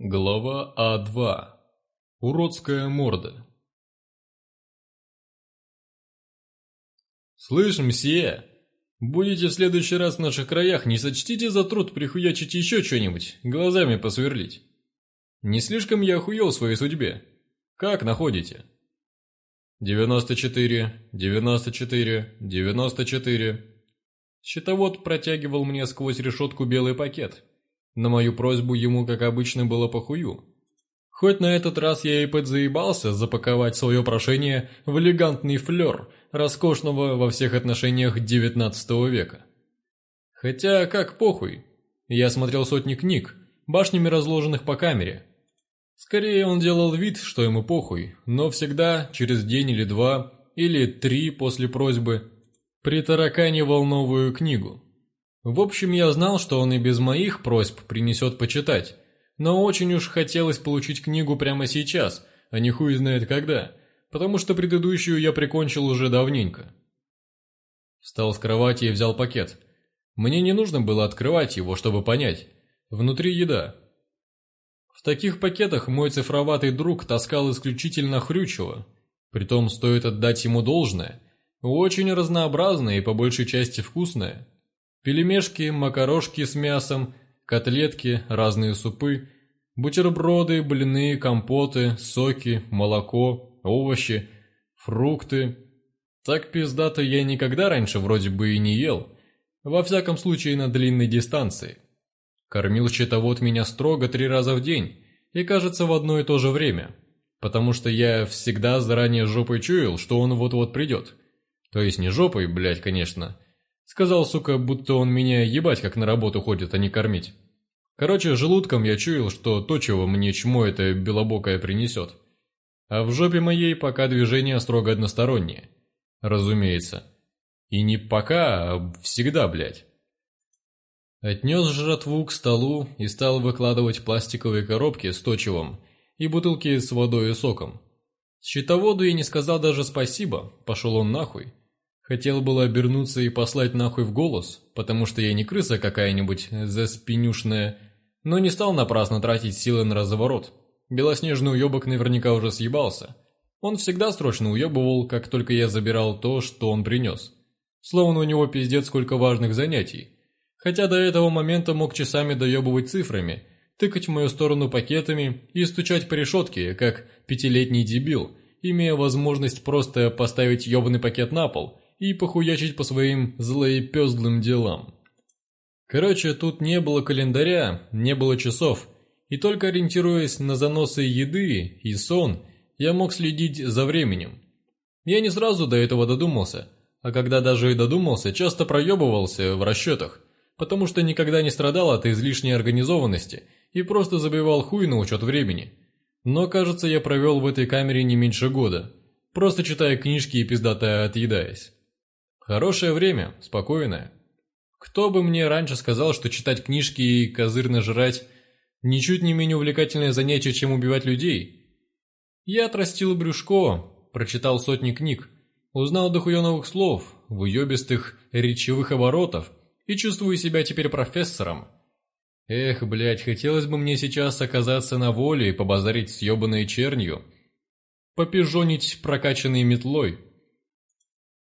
Глава А2. Уродская морда. «Слышь, мсье, будете в следующий раз в наших краях, не сочтите за труд прихуячить еще что-нибудь, глазами посверлить. Не слишком я охуел своей судьбе. Как находите?» «94, 94, 94». Счетовод протягивал мне сквозь решетку белый пакет – на мою просьбу ему, как обычно, было похую. Хоть на этот раз я и подзаебался запаковать свое прошение в элегантный флер роскошного во всех отношениях XIX века. Хотя, как похуй. Я смотрел сотни книг, башнями разложенных по камере. Скорее, он делал вид, что ему похуй, но всегда, через день или два, или три после просьбы, притараканивал новую книгу. В общем, я знал, что он и без моих просьб принесет почитать, но очень уж хотелось получить книгу прямо сейчас, а не хуй знает когда, потому что предыдущую я прикончил уже давненько. Встал с кровати и взял пакет. Мне не нужно было открывать его, чтобы понять. Внутри еда. В таких пакетах мой цифроватый друг таскал исключительно хрючево. Притом стоит отдать ему должное. Очень разнообразное и по большей части вкусное – Пельмешки, макарошки с мясом, котлетки, разные супы, бутерброды, блины, компоты, соки, молоко, овощи, фрукты. Так пиздато я никогда раньше вроде бы и не ел, во всяком случае на длинной дистанции. Кормил счетовод меня строго три раза в день, и кажется в одно и то же время, потому что я всегда заранее жопой чуял, что он вот-вот придет. То есть не жопой, блядь, конечно, Сказал, сука, будто он меня ебать как на работу ходит, а не кормить. Короче, желудком я чуял, что то, чего мне чмо это белобокое принесет. А в жопе моей пока движение строго одностороннее, Разумеется. И не пока, а всегда, блядь. Отнес жратву к столу и стал выкладывать пластиковые коробки с точевом и бутылки с водой и соком. Счетоводу я не сказал даже спасибо, пошел он нахуй. Хотел было обернуться и послать нахуй в голос, потому что я не крыса какая-нибудь заспинюшная, но не стал напрасно тратить силы на разворот. Белоснежный уебок наверняка уже съебался. Он всегда срочно уебывал, как только я забирал то, что он принес. Словно у него пиздец сколько важных занятий. Хотя до этого момента мог часами доебывать цифрами, тыкать в мою сторону пакетами и стучать по решетке, как пятилетний дебил, имея возможность просто поставить ебаный пакет на пол и похуячить по своим злоепездлым делам. Короче, тут не было календаря, не было часов, и только ориентируясь на заносы еды и сон, я мог следить за временем. Я не сразу до этого додумался, а когда даже и додумался, часто проебывался в расчетах, потому что никогда не страдал от излишней организованности и просто забивал хуй на учет времени. Но, кажется, я провел в этой камере не меньше года, просто читая книжки и пиздатая отъедаясь. Хорошее время, спокойное. Кто бы мне раньше сказал, что читать книжки и козырно жрать ничуть не менее увлекательное занятие, чем убивать людей? Я отрастил брюшко, прочитал сотни книг, узнал дохуя новых слов, выебистых речевых оборотов и чувствую себя теперь профессором. Эх, блядь, хотелось бы мне сейчас оказаться на воле и побазарить с ебаной чернью, попижонить прокачанной метлой.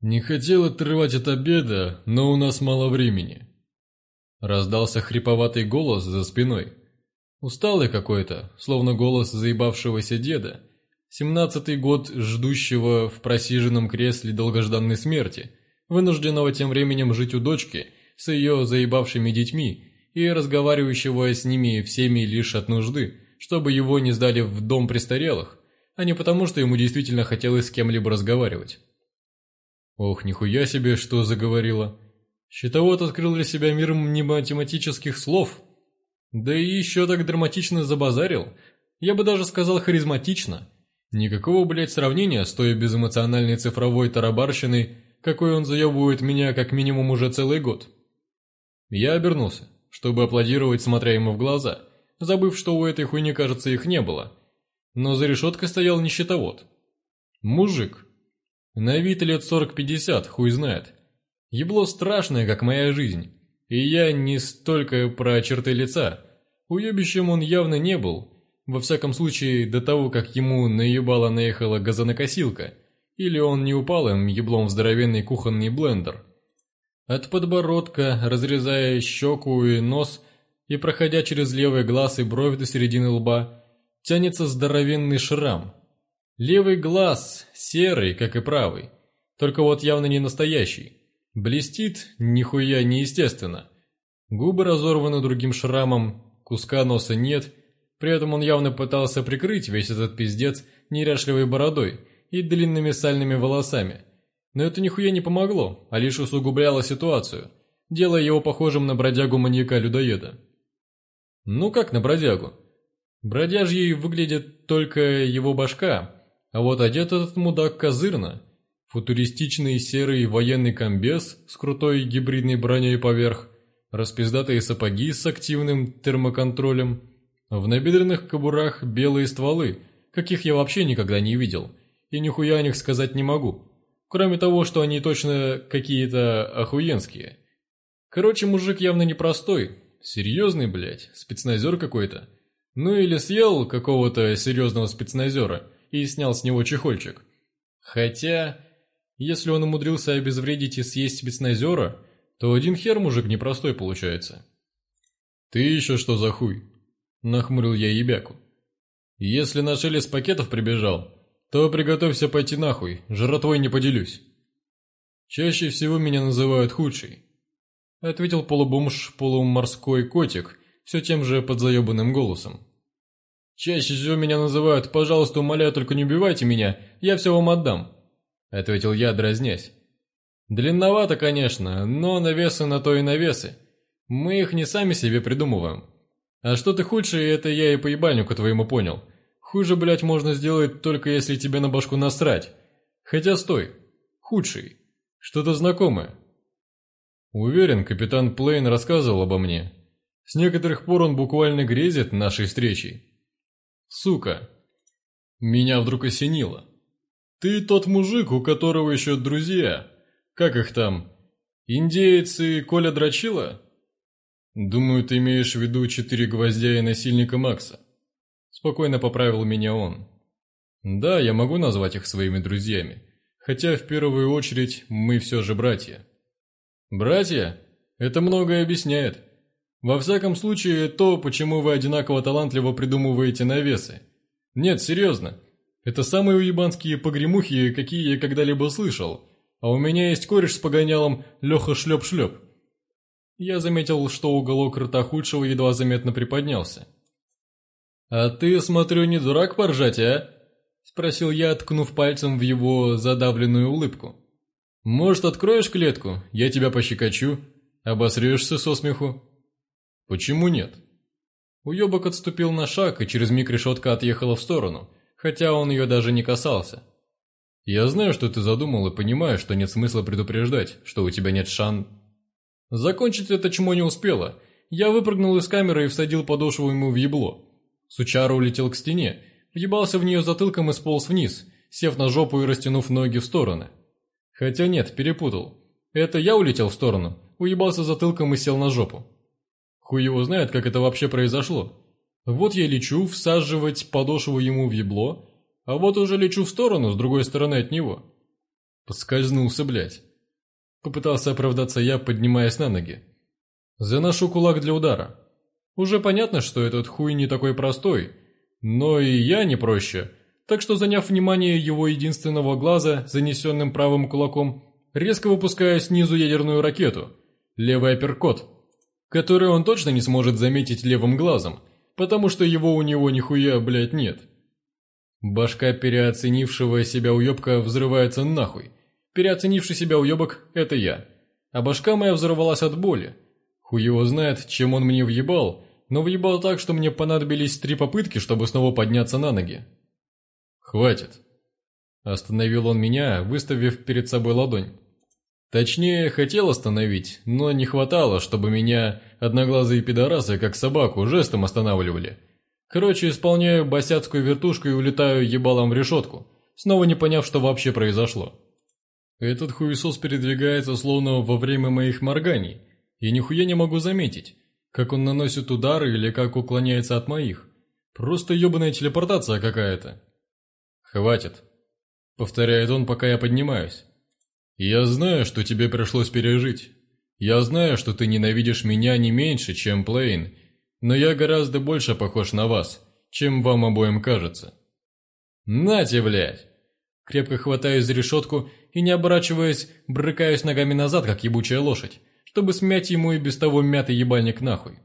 «Не хотел отрывать от обеда, но у нас мало времени». Раздался хриповатый голос за спиной. Усталый какой-то, словно голос заебавшегося деда, семнадцатый год ждущего в просиженном кресле долгожданной смерти, вынужденного тем временем жить у дочки с ее заебавшими детьми и разговаривающего с ними всеми лишь от нужды, чтобы его не сдали в дом престарелых, а не потому, что ему действительно хотелось с кем-либо разговаривать. Ох, нихуя себе, что заговорила. Щитовод открыл для себя мир математических слов. Да и еще так драматично забазарил. Я бы даже сказал харизматично. Никакого, блядь, сравнения с той безэмоциональной цифровой тарабарщиной, какой он заебывает меня как минимум уже целый год. Я обернулся, чтобы аплодировать, смотря ему в глаза, забыв, что у этой хуйни, кажется, их не было. Но за решеткой стоял не щитовод. Мужик, на вид лет 40-50, хуй знает. Ебло страшное, как моя жизнь. И я не столько про черты лица. Уебищем он явно не был. Во всяком случае, до того, как ему наебало наехала газонокосилка. Или он не упал им еблом в здоровенный кухонный блендер. От подбородка, разрезая щеку и нос, и проходя через левый глаз и бровь до середины лба, тянется здоровенный шрам – Левый глаз серый, как и правый, только вот явно не настоящий. Блестит нихуя неестественно. Губы разорваны другим шрамом, куска носа нет, при этом он явно пытался прикрыть весь этот пиздец неряшливой бородой и длинными сальными волосами. Но это нихуя не помогло, а лишь усугубляло ситуацию, делая его похожим на бродягу-маньяка-людоеда. Ну как на бродягу? Бродяжьей выглядит только его башка, а вот одет этот мудак козырно. Футуристичный серый военный комбез с крутой гибридной броней поверх, распиздатые сапоги с активным термоконтролем, в набедренных кобурах белые стволы, каких я вообще никогда не видел, и нихуя о них сказать не могу. Кроме того, что они точно какие-то охуенские. Короче, мужик явно непростой, серьезный, блядь, спецназер какой-то. Ну или съел какого-то серьезного спецназера – и снял с него чехольчик. Хотя, если он умудрился обезвредить и съесть спецназера, то один хер мужик непростой получается. «Ты еще что за хуй?» – нахмурил я ебяку. «Если на шелест пакетов прибежал, то приготовься пойти нахуй, жратвой не поделюсь». «Чаще всего меня называют худший», – ответил полубомж полуморской котик все тем же подзаебанным голосом. «Чаще всего меня называют «пожалуйста, умоляю, только не убивайте меня, я все вам отдам», — ответил я, дразнясь. «Длинновато, конечно, но навесы на то и навесы. Мы их не сами себе придумываем. А что ты худшее, это я и по ебальнику твоему понял. Хуже, блядь, можно сделать, только если тебе на башку насрать. Хотя стой, худший, что-то знакомое». Уверен, капитан Плейн рассказывал обо мне. С некоторых пор он буквально грезит нашей встречей. Сука! Меня вдруг осенило. Ты тот мужик, у которого еще друзья. Как их там? индейцы? Коля Драчила? Думаю, ты имеешь в виду четыре гвоздя и насильника Макса. Спокойно поправил меня он. Да, я могу назвать их своими друзьями. Хотя в первую очередь мы все же братья. Братья? Это многое объясняет. Во всяком случае, то, почему вы одинаково талантливо придумываете навесы. Нет, серьезно. Это самые уебанские погремухи, какие я когда-либо слышал. А у меня есть кореш с погонялом Леха Шлеп-Шлеп. Я заметил, что уголок рта худшего едва заметно приподнялся. «А ты, смотрю, не дурак поржать, а?» — спросил я, ткнув пальцем в его задавленную улыбку. «Может, откроешь клетку? Я тебя пощекочу. Обосрешься со смеху?» Почему нет? Уебок отступил на шаг, и через миг решетка отъехала в сторону, хотя он ее даже не касался. Я знаю, что ты задумал, и понимаю, что нет смысла предупреждать, что у тебя нет шан... Закончить это чмо не успела. Я выпрыгнул из камеры и всадил подошву ему в ебло. Сучара улетел к стене, въебался в нее затылком и сполз вниз, сев на жопу и растянув ноги в стороны. Хотя нет, перепутал. Это я улетел в сторону, уебался затылком и сел на жопу. Хуй его знает, как это вообще произошло. Вот я лечу, всаживать подошву ему в ебло, а вот уже лечу в сторону, с другой стороны от него. Подскользнулся, блядь. Попытался оправдаться я, поднимаясь на ноги. Заношу кулак для удара. Уже понятно, что этот хуй не такой простой, но и я не проще. Так что, заняв внимание его единственного глаза, занесенным правым кулаком, резко выпускаю снизу ядерную ракету. Левый апперкот которые он точно не сможет заметить левым глазом, потому что его у него нихуя, блядь, нет. Башка переоценившего себя уёбка взрывается нахуй. Переоценивший себя уёбок – это я. А башка моя взорвалась от боли. Хуй его знает, чем он мне въебал, но въебал так, что мне понадобились три попытки, чтобы снова подняться на ноги. «Хватит!» Остановил он меня, выставив перед собой ладонь. Точнее, хотел остановить, но не хватало, чтобы меня одноглазые пидорасы, как собаку, жестом останавливали. Короче, исполняю босяцкую вертушку и улетаю ебалом в решетку, снова не поняв, что вообще произошло. Этот хуесос передвигается словно во время моих морганий, и нихуя не могу заметить, как он наносит удары или как уклоняется от моих. Просто ебаная телепортация какая-то. «Хватит», — повторяет он, пока я поднимаюсь. Я знаю, что тебе пришлось пережить. Я знаю, что ты ненавидишь меня не меньше, чем Плейн, но я гораздо больше похож на вас, чем вам обоим кажется. Нате, блядь! Крепко хватаюсь за решетку и, не оборачиваясь, брыкаюсь ногами назад, как ебучая лошадь, чтобы смять ему и без того мятый ебальник нахуй.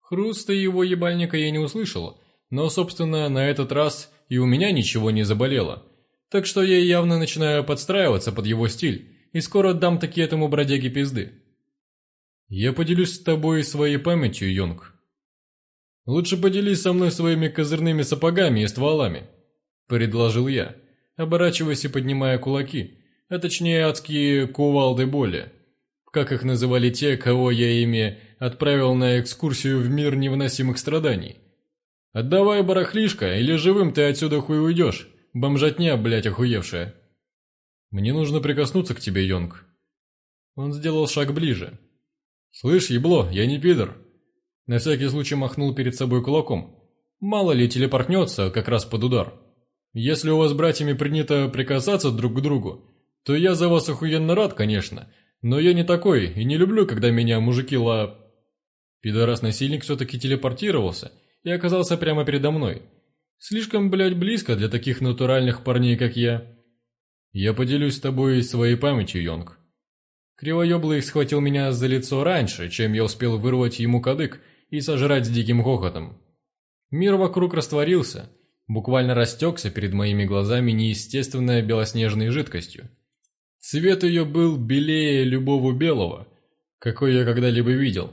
Хруста его ебальника я не услышала, но, собственно, на этот раз и у меня ничего не заболело, так что я явно начинаю подстраиваться под его стиль и скоро дам такие этому бродяге пизды. Я поделюсь с тобой своей памятью, Йонг. Лучше поделись со мной своими козырными сапогами и стволами, предложил я, оборачиваясь и поднимая кулаки, а точнее адские кувалды боли, как их называли те, кого я ими отправил на экскурсию в мир невыносимых страданий. Отдавай барахлишко, или живым ты отсюда хуй уйдешь, Бомжатня, блядь, охуевшая. Мне нужно прикоснуться к тебе, Йонг. Он сделал шаг ближе. Слышь, ебло, я не пидор. На всякий случай махнул перед собой кулаком. Мало ли телепортнется, как раз под удар. Если у вас с братьями принято прикасаться друг к другу, то я за вас охуенно рад, конечно, но я не такой и не люблю, когда меня мужики ла... Пидорас-насильник все-таки телепортировался и оказался прямо передо мной – Слишком, блядь, близко для таких натуральных парней, как я. Я поделюсь с тобой своей памятью, Йонг. Кривоеблый схватил меня за лицо раньше, чем я успел вырвать ему кадык и сожрать с диким хохотом. Мир вокруг растворился, буквально растекся перед моими глазами неестественной белоснежной жидкостью. Цвет ее был белее любого белого, какой я когда-либо видел.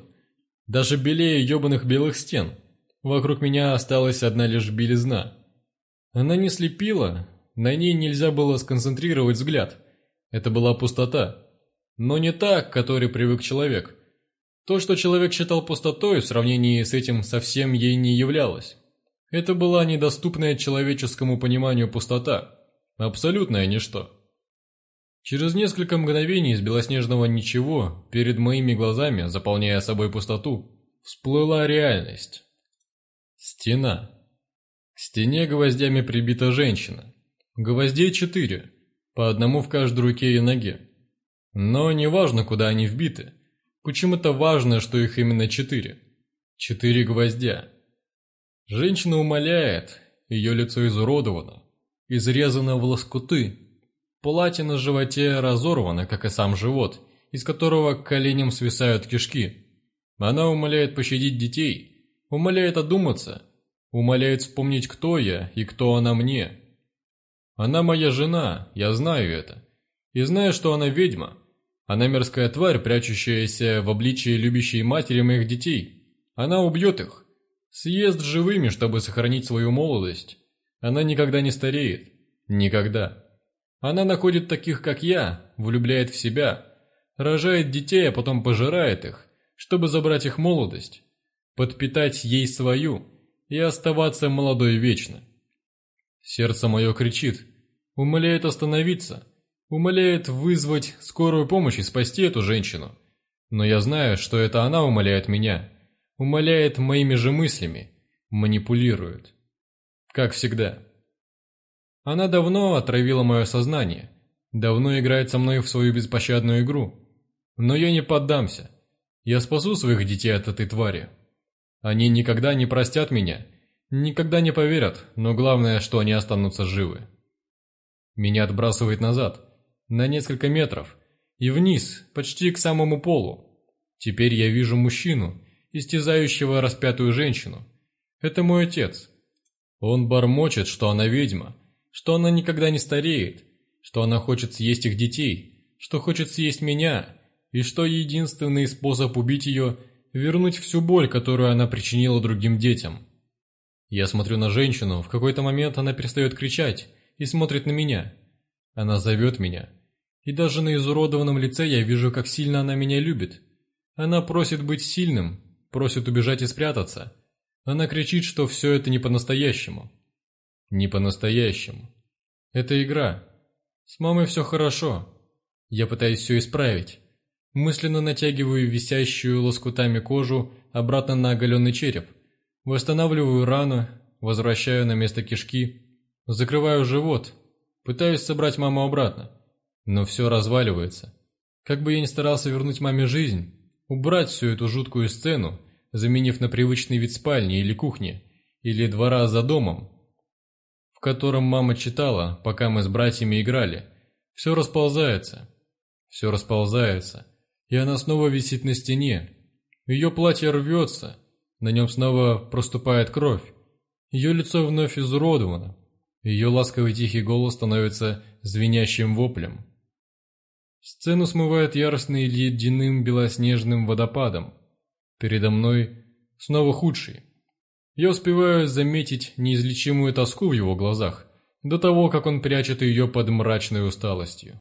Даже белее ебаных белых стен – Вокруг меня осталась одна лишь белизна. Она не слепила, на ней нельзя было сконцентрировать взгляд. Это была пустота. Но не та, к которой привык человек. То, что человек считал пустотой, в сравнении с этим совсем ей не являлось. Это была недоступная человеческому пониманию пустота. Абсолютное ничто. Через несколько мгновений из белоснежного ничего перед моими глазами, заполняя собой пустоту, всплыла реальность. Стена. К стене гвоздями прибита женщина. Гвоздей четыре, по одному в каждой руке и ноге. Но не важно, куда они вбиты. Почему-то важно, что их именно четыре. Четыре гвоздя. Женщина умоляет, ее лицо изуродовано, изрезано в лоскуты. Платье на животе разорвано, как и сам живот, из которого к коленям свисают кишки. Она умоляет пощадить детей – умоляет одуматься, умоляет вспомнить, кто я и кто она мне. Она моя жена, я знаю это. И знаю, что она ведьма. Она мерзкая тварь, прячущаяся в обличии любящей матери моих детей. Она убьет их. Съест живыми, чтобы сохранить свою молодость. Она никогда не стареет. Никогда. Она находит таких, как я, влюбляет в себя, рожает детей, а потом пожирает их, чтобы забрать их молодость подпитать ей свою и оставаться молодой вечно. Сердце мое кричит, умоляет остановиться, умоляет вызвать скорую помощь и спасти эту женщину. Но я знаю, что это она умоляет меня, умоляет моими же мыслями, манипулирует. Как всегда. Она давно отравила мое сознание, давно играет со мной в свою беспощадную игру. Но я не поддамся. Я спасу своих детей от этой твари. Они никогда не простят меня, никогда не поверят, но главное, что они останутся живы. Меня отбрасывает назад, на несколько метров, и вниз, почти к самому полу. Теперь я вижу мужчину, истязающего распятую женщину. Это мой отец. Он бормочет, что она ведьма, что она никогда не стареет, что она хочет съесть их детей, что хочет съесть меня, и что единственный способ убить ее – вернуть всю боль, которую она причинила другим детям. Я смотрю на женщину, в какой-то момент она перестает кричать и смотрит на меня. Она зовет меня. И даже на изуродованном лице я вижу, как сильно она меня любит. Она просит быть сильным, просит убежать и спрятаться. Она кричит, что все это не по-настоящему. Не по-настоящему. Это игра. С мамой все хорошо. Я пытаюсь все исправить мысленно натягиваю висящую лоскутами кожу обратно на оголенный череп, восстанавливаю рану, возвращаю на место кишки, закрываю живот, пытаюсь собрать маму обратно, но все разваливается. Как бы я ни старался вернуть маме жизнь, убрать всю эту жуткую сцену, заменив на привычный вид спальни или кухни, или двора за домом, в котором мама читала, пока мы с братьями играли, все расползается, все расползается, и она снова висит на стене. Ее платье рвется, на нем снова проступает кровь. Ее лицо вновь изуродовано. Ее ласковый тихий голос становится звенящим воплем. Сцену смывает яростный ледяным белоснежным водопадом. Передо мной снова худший. Я успеваю заметить неизлечимую тоску в его глазах, до того, как он прячет ее под мрачной усталостью.